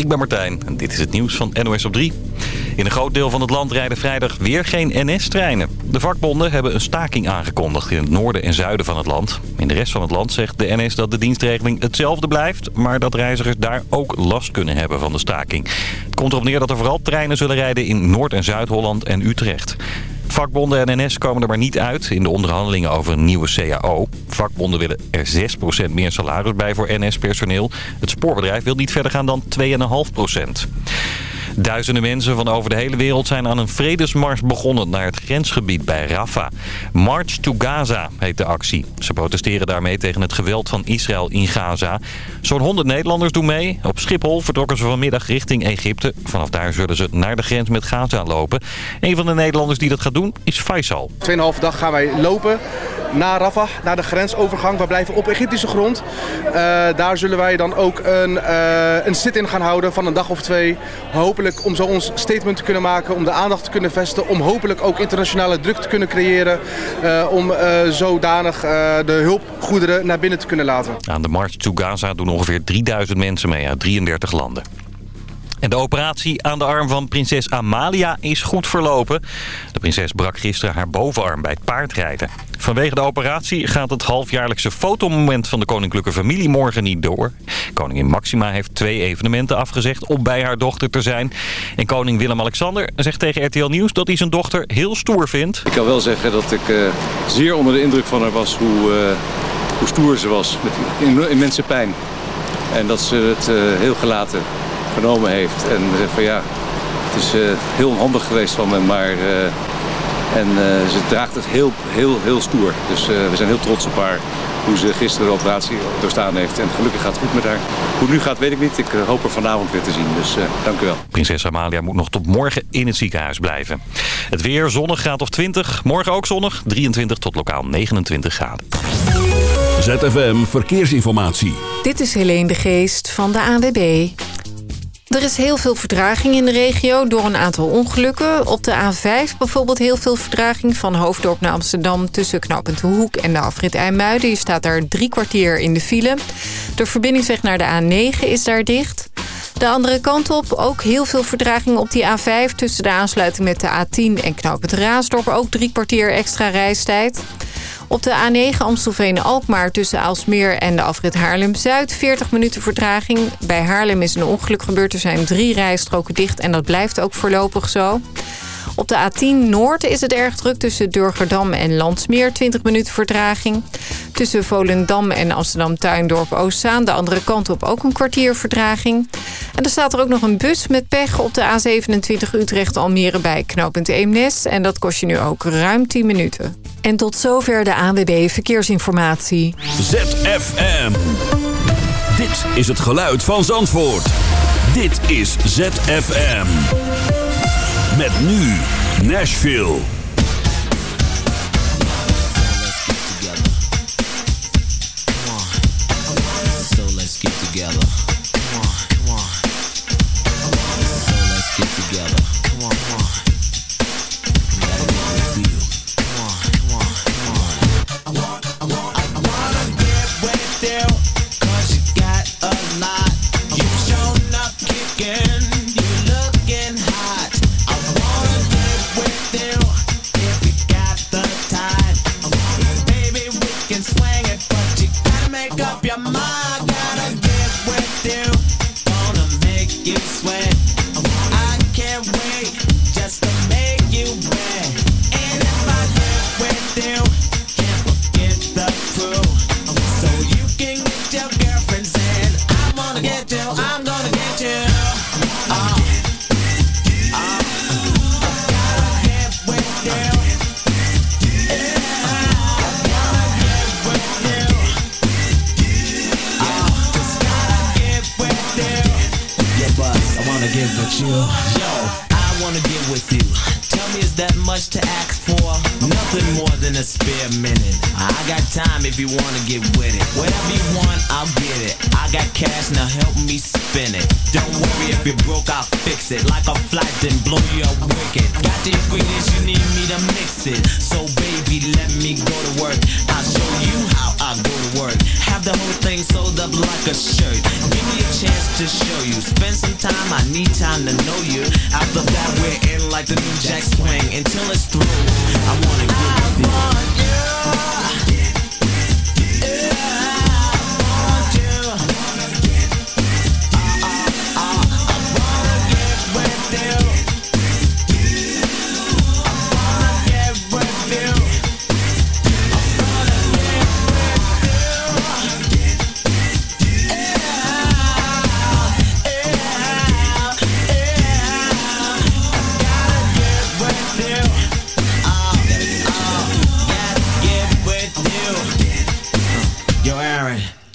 ik ben Martijn en dit is het nieuws van NOS op 3. In een groot deel van het land rijden vrijdag weer geen NS-treinen. De vakbonden hebben een staking aangekondigd in het noorden en zuiden van het land. In de rest van het land zegt de NS dat de dienstregeling hetzelfde blijft... maar dat reizigers daar ook last kunnen hebben van de staking. Het komt erop neer dat er vooral treinen zullen rijden in Noord- en Zuid-Holland en Utrecht. Vakbonden en NS komen er maar niet uit in de onderhandelingen over een nieuwe CAO. Vakbonden willen er 6% meer salaris bij voor NS-personeel. Het spoorbedrijf wil niet verder gaan dan 2,5%. Duizenden mensen van over de hele wereld zijn aan een vredesmars begonnen naar het grensgebied bij Rafah. March to Gaza heet de actie. Ze protesteren daarmee tegen het geweld van Israël in Gaza. Zo'n 100 Nederlanders doen mee. Op Schiphol vertrokken ze vanmiddag richting Egypte. Vanaf daar zullen ze naar de grens met Gaza lopen. Een van de Nederlanders die dat gaat doen is Faisal. Tweeënhalve dag gaan wij lopen naar Rafah, naar de grensovergang. We blijven op Egyptische grond. Uh, daar zullen wij dan ook een, uh, een sit-in gaan houden van een dag of twee. Hopelijk om zo ons statement te kunnen maken, om de aandacht te kunnen vestigen. Om hopelijk ook internationale druk te kunnen creëren. Uh, om zodanig de hulpgoederen naar binnen te kunnen laten. Aan de March to Gaza doen ongeveer 3000 mensen mee uit 33 landen. En de operatie aan de arm van prinses Amalia is goed verlopen. De prinses brak gisteren haar bovenarm bij het paardrijden. Vanwege de operatie gaat het halfjaarlijkse fotomoment van de koninklijke familie morgen niet door. Koningin Maxima heeft twee evenementen afgezegd om bij haar dochter te zijn. En koning Willem-Alexander zegt tegen RTL Nieuws dat hij zijn dochter heel stoer vindt. Ik kan wel zeggen dat ik uh, zeer onder de indruk van haar was hoe, uh, hoe stoer ze was. Met immense pijn. En dat ze het uh, heel gelaten genomen heeft. En zegt van ja, het is uh, heel onhandig geweest van me, maar... Uh, en uh, ze draagt het heel, heel, heel stoer. Dus we zijn heel trots op haar hoe ze gisteren de operatie doorstaan heeft. En gelukkig gaat het goed met haar. Hoe het nu gaat weet ik niet. Ik hoop er vanavond weer te zien. Dus dank u wel. Prinses Amalia moet nog tot morgen in het ziekenhuis blijven. Het weer zonnig graad of 20. Morgen ook zonnig. 23 tot lokaal 29 graden. ZFM Verkeersinformatie. Dit is Helene de Geest van de AWB. Er is heel veel vertraging in de regio door een aantal ongelukken. Op de A5 bijvoorbeeld heel veel vertraging van Hoofddorp naar Amsterdam... tussen Knooppunt Hoek en de afrit IJmuiden. Je staat daar drie kwartier in de file. De verbindingsweg naar de A9 is daar dicht. De andere kant op ook heel veel verdraging op die A5... tussen de aansluiting met de A10 en Knooppunt Raasdorp. Ook drie kwartier extra reistijd. Op de A9 Amstelveen-Alkmaar tussen Aalsmeer en de afrit Haarlem-Zuid. 40 minuten vertraging. Bij Haarlem is een ongeluk gebeurd. Er zijn drie rijstroken dicht en dat blijft ook voorlopig zo. Op de A10 Noord is het erg druk tussen Durgerdam en Landsmeer. 20 minuten vertraging. Tussen Volendam en Amsterdam-Tuindorp Oostzaan. De andere kant op ook een kwartier vertraging. En er staat er ook nog een bus met pech op de A27 Utrecht-Almere bij knooppunt Eemnes. En dat kost je nu ook ruim 10 minuten. En tot zover de ANWB Verkeersinformatie. ZFM. Dit is het geluid van Zandvoort. Dit is ZFM. Met nu Nashville.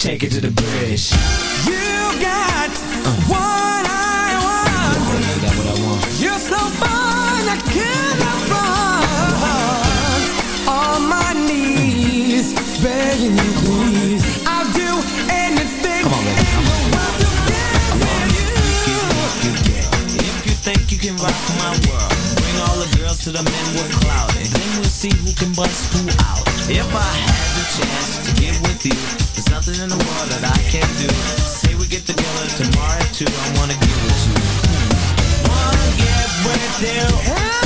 Take it to the bridge. You got what I want. You got what I want. You're so fine, I cannot run. On my knees, begging you, please. I'll do anything. Come on, baby. in the world to get with you. If you think you can rock my world, bring all the girls to the men with clout, and then we'll see who can bust who out. If I had the chance to get with you, nothing in the world that I can't do. Say we get together tomorrow at two, I wanna get with you. Wanna get with you.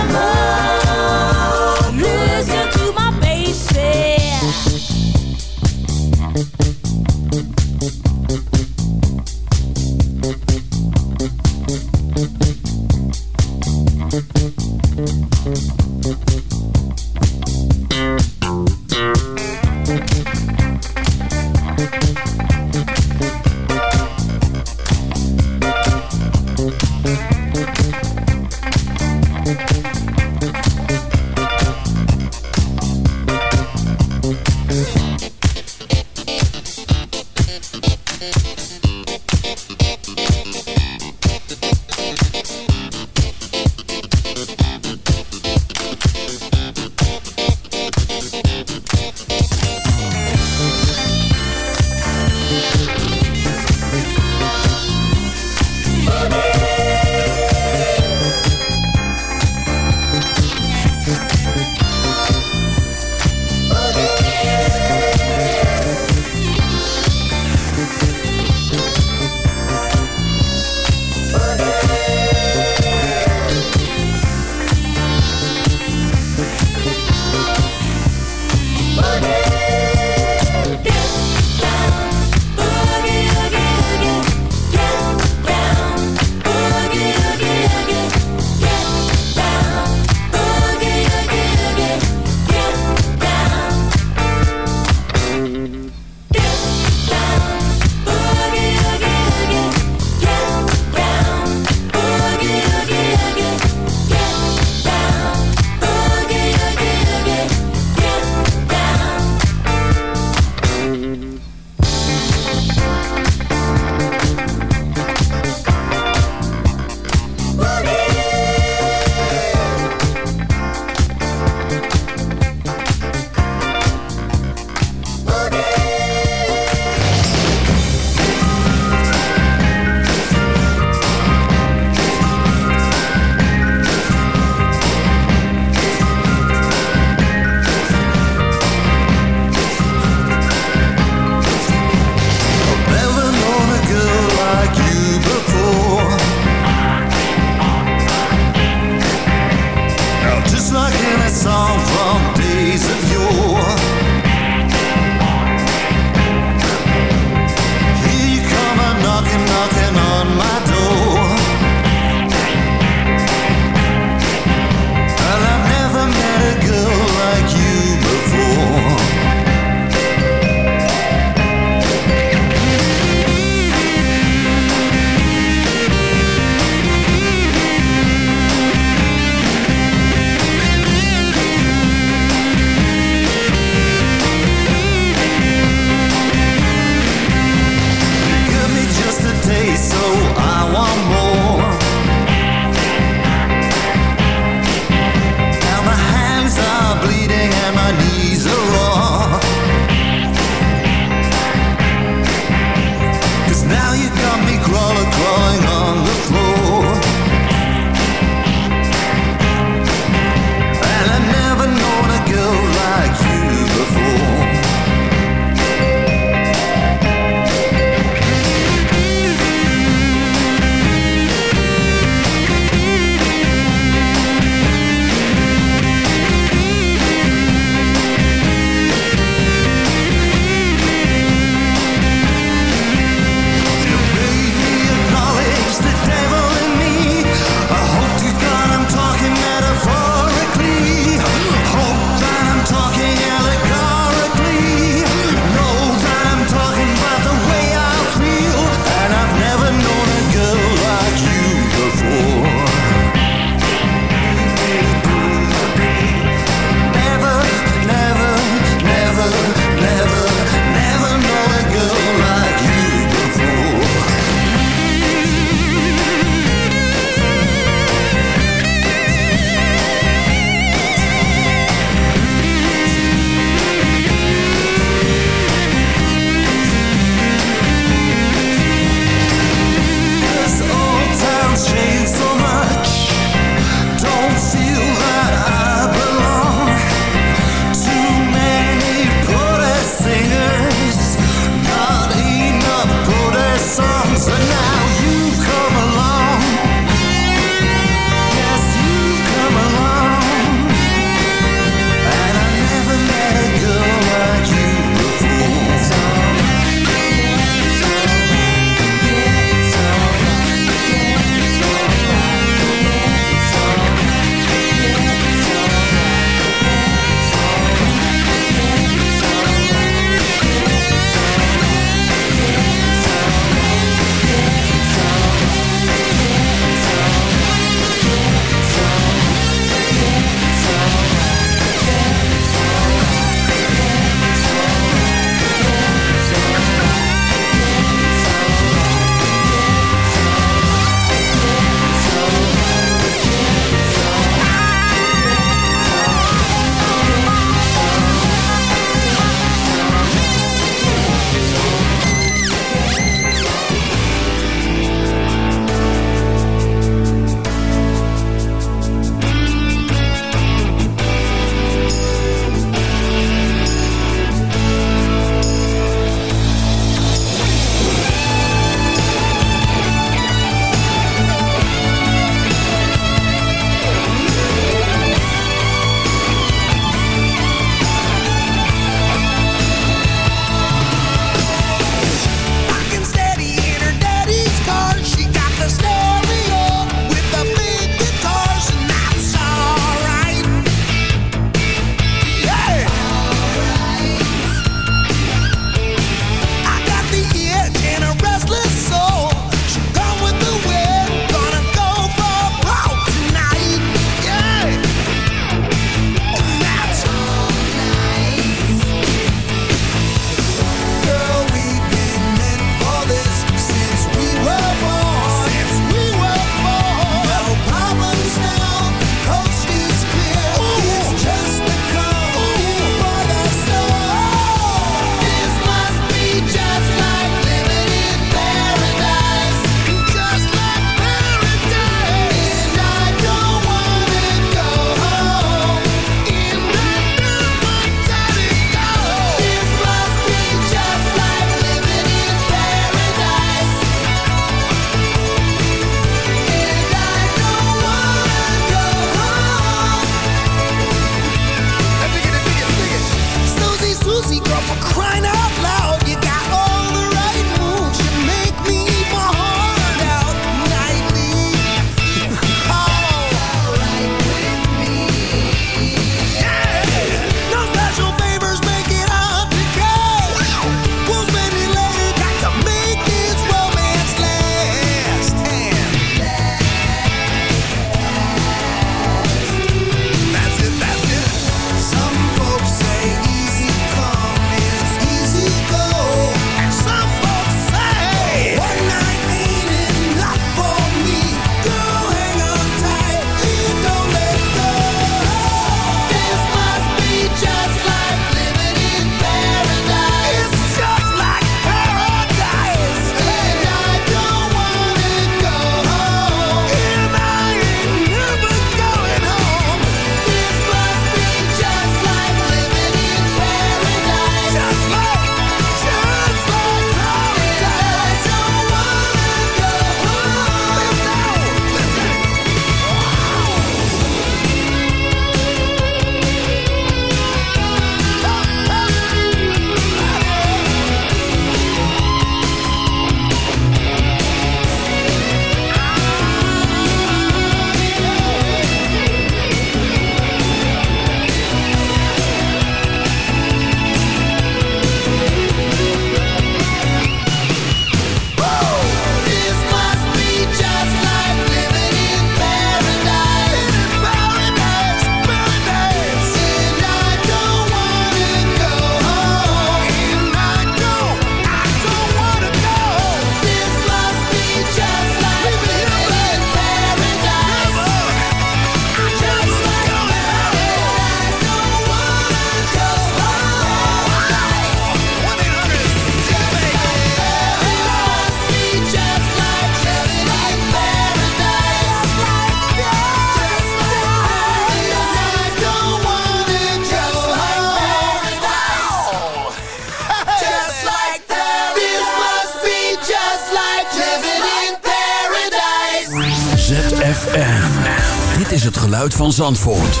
Van Zandvoort.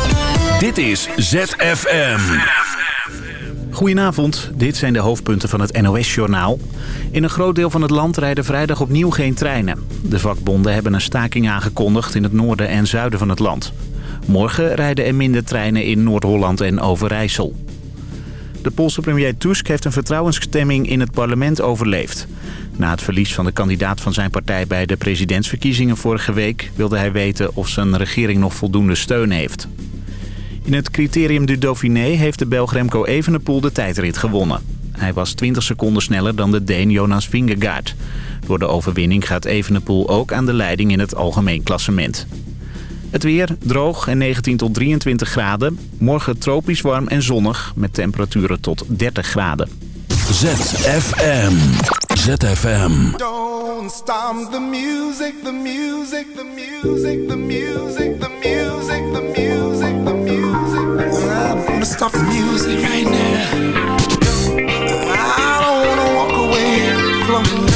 Dit is ZFM. Goedenavond, dit zijn de hoofdpunten van het NOS-journaal. In een groot deel van het land rijden vrijdag opnieuw geen treinen. De vakbonden hebben een staking aangekondigd in het noorden en zuiden van het land. Morgen rijden er minder treinen in Noord-Holland en Overijssel. De Poolse premier Tusk heeft een vertrouwensstemming in het parlement overleefd. Na het verlies van de kandidaat van zijn partij bij de presidentsverkiezingen vorige week... wilde hij weten of zijn regering nog voldoende steun heeft. In het criterium du Dauphiné heeft de Belg Remco Evenepoel de tijdrit gewonnen. Hij was 20 seconden sneller dan de Deen Jonas Vingegaard. Door de overwinning gaat Evenepoel ook aan de leiding in het algemeen klassement. Het weer droog en 19 tot 23 graden. Morgen tropisch warm en zonnig met temperaturen tot 30 graden. ZFM. ZFM. Don't stop the music, the music, the music, the music, the music, the music, the music. I'm gonna stop the music right now. I don't wanna walk away from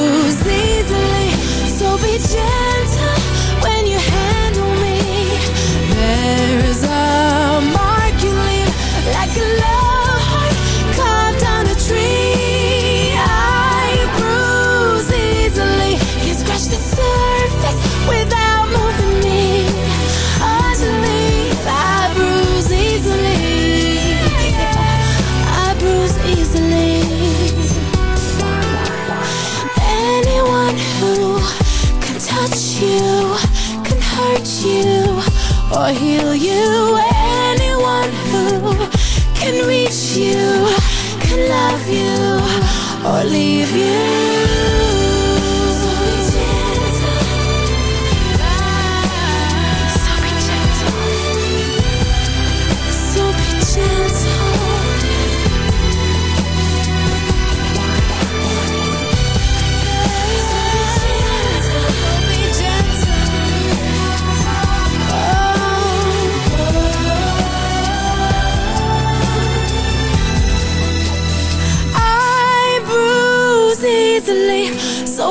There is a you.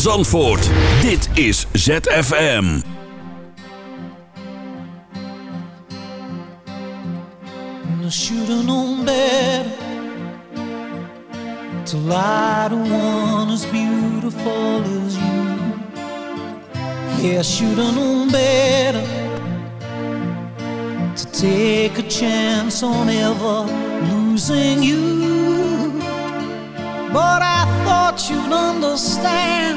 van Dit is ZFM. To as beautiful as you. Yeah, I should've To take a chance on ever losing you. but I thought you'd understand.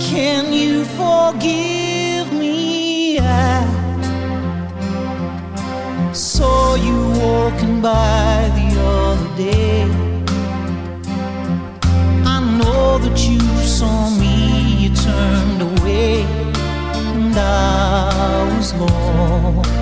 Can you forgive me? I saw you walking by the other day. I know that you saw me, you turned away, and I was lost.